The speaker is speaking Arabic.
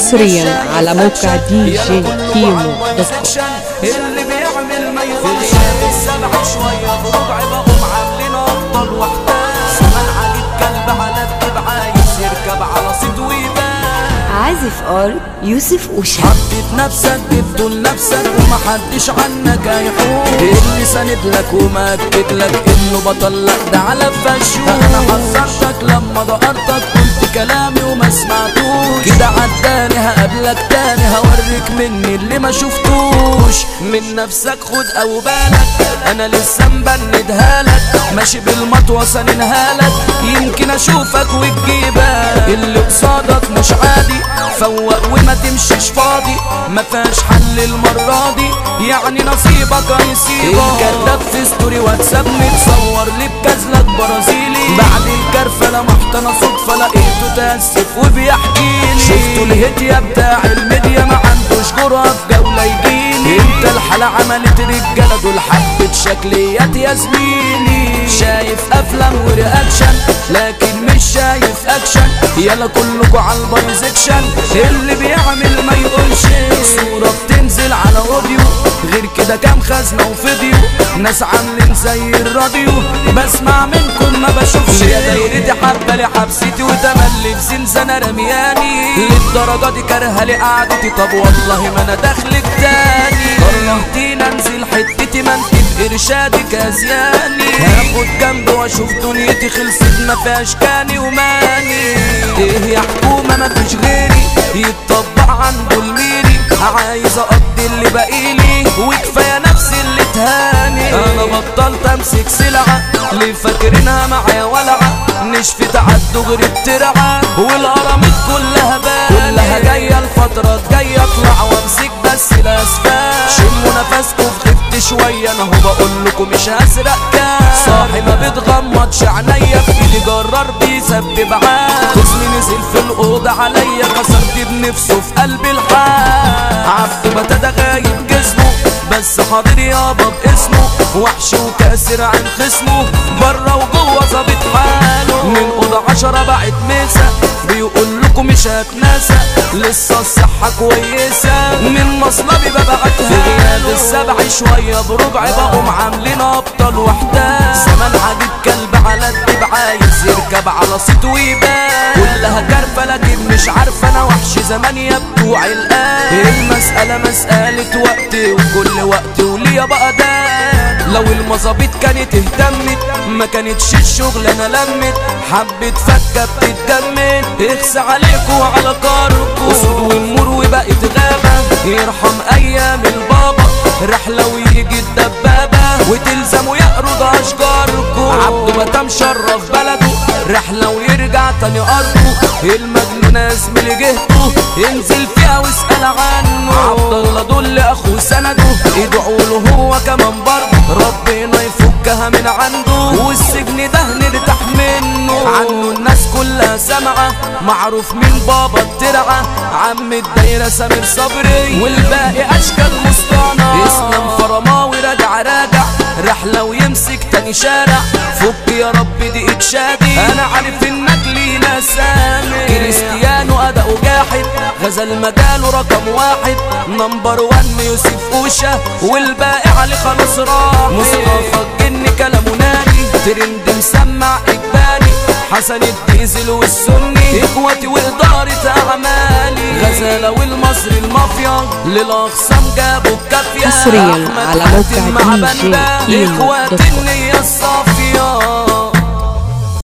حصريا على موقع دي جي كيمو اللي بيعمل ما يقولش السبع شوية بربع بقوم عاملين أفضل وحدان زمان عجيب كلب على الدب عايز يركب على صيد ويبان عازف آر يوسف أوشا. حطيت نفسك جبته لنفسك ومحدش عنك هيحوم اللي ساند لك ومأكد لك؟ إنه بطل لك ده على فشوش أنا حذرتك لما ضقرتك كلامي وما سمعتوش. كده عداني هقابلك تاني هوريك مني اللي ما شفتوش. من نفسك خد أو بالك أنا لسه مبندها لك. ماشي بالمطوة سننها لك. يمكن أشوفك وتجيبك اللي قصادك مش عادي فوق وما تمشيش فاضي. ما فيهاش حل المرة دي يعني نصيبك هيصيبك. الكذاب في ستوري واتساب متصور لي بكازلك برازيلي. بعد الكرفة لمحت أنا صدفة لقيته تأسف وبيحكي لي. شفتوا الهدية بتاع الميديا ما عندوش جرأة في جولة يجيلي انت الحالة عملت رجالة دول حبة شكليات يا زميلي. شايف أفلام ورياكشن لكن مش شايف أكشن. يلا كلكوا على البايزكشن اللي بيعمل ما يقولش. صورة بتنزل على أوديو. غير كده كام خزنة وفيديو. ناس عاملين زي الراديو. بسمع منكم ما بشوفش. يا دايرتي حبة زنزانة رمياني. للدرجة دي كارهة لقعدتي. طب والله ما أنا داخلك تاني. كرهتيني انزل حتتي ما انت بارشادك ازياني هاخد جنب وأشوف دنيتي خلصت ما فيهاش كاني وماني. إيه يا حكومة ما فيش غيري. يتطبق عنده الميري عايز أقضي اللي باقيلي وكفاية نفسي اللي تهاني. أنا بطلت أمسك سلعة. ليه فاكرينها معايا ولعه نشفت عالدغري بترعه والهرمات كلها باني كلها جاية الفترة الجاية اطلع وامسك بس الاسفل شموا نفسكم في شوية أنا هو بقول لكم مش هسرق كام. صاحي ما بتغمضش عينيا في ايدي جرار بيسبب عاد خصمي نزل في الأوضة عليا كسرت بنفسه في قلب الحال. عبد بتدا غايب جسمه بس حاضر يابا باسمه ميسة بيقول لكم مش هتناسى لسه الصحة كويسة. من مصلبي ببعتها في غياب السبع شوية بربع بقوم عاملين أبطال وحدان زمان عجيب كلب على الدب عايز يركب على صيت ويبان. كلها كرفة لكن مش عارفة أنا وحش زمان يا بتوع الآن. المسألة مسألة وقت وكل وقت وليا بقى دان لو المظابيط كانت اهتمت ما كانتش الشغل أنا لمت. حبة فكة بتتجمد اخس عليكوا وعلى كاركوا أسود والنور وبقت غابة يرحم أيام البابا. رحلة ويجي الدبابة وتلزموا يقرض اشجاركوا عبده متى مشرف بلده رحلة ويرجع تاني أرضه. المجنون زميلي جهته ينزل فيها واسأل عنه. عبد الله دول اخوه سنده ادعوا له هو كمان برضه. عنده والسجن ده نرتاح منه. عنه الناس كلها سامعة معروف من بابا الترعة عم الدايرة سمير صبري. والباقي أشكال مصطنع. إسلام فرماوي راجع راجع. رحلة ويمسك تاني شارع. فك يا رب دي اتشادي أنا عارف إنك لينا سامي. كريستيانو أداؤه جاحد. غزل مجاله رقم واحد. نمبر وان يوسف أوشا. والباقي عليه خلاص راح مصطفى كلامه نادي ترند مسمع اجباري حسن الديزل والسني. اخواتي وادارة اعمالي غزالة والمصري المافيا. للاخصام جابوا الكافية حصرياً على موقع مع دي جي كوم. النية